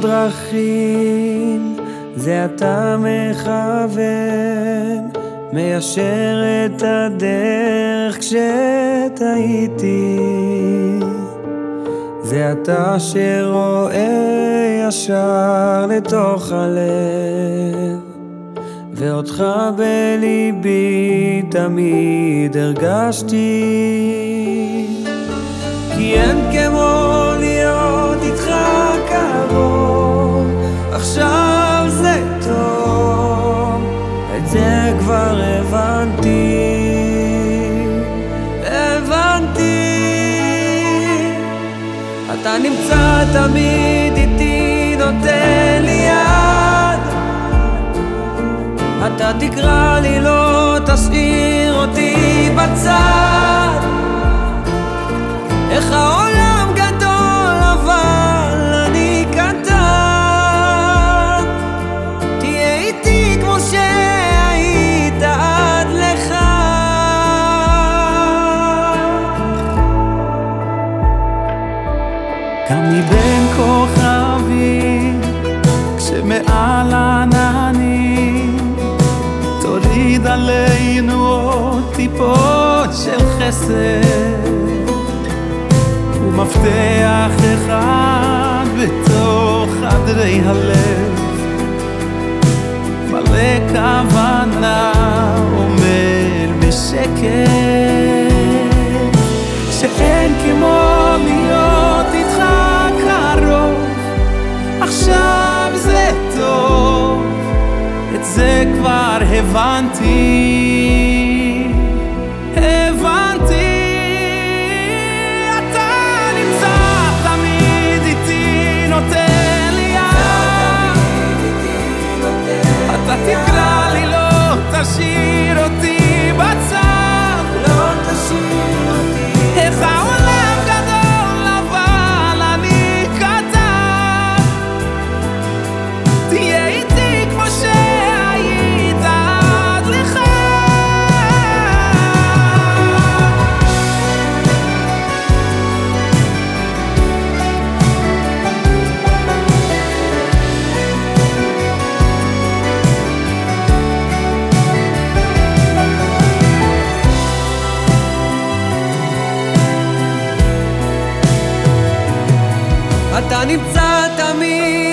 דרכים, זה אתה מכוון, מיישר את הדרך כשטעיתי. זה אתה שרואה ישר לתוך הלב, ואותך בליבי תמיד הרגשתי. כי אין כמו אתה נמצא תמיד איתי, נותן לי יד. אתה תקרא לי, לא תשאיר אותי בצד. איך העולם גם מבין כוכבים, כשמעל עננים, תוריד עלינו עוד טיפות של חסד, ומפתח אחד בתוך חדרי הלב, מלא כוונה Et ze kvar hevanti אתה נמצא תמיד.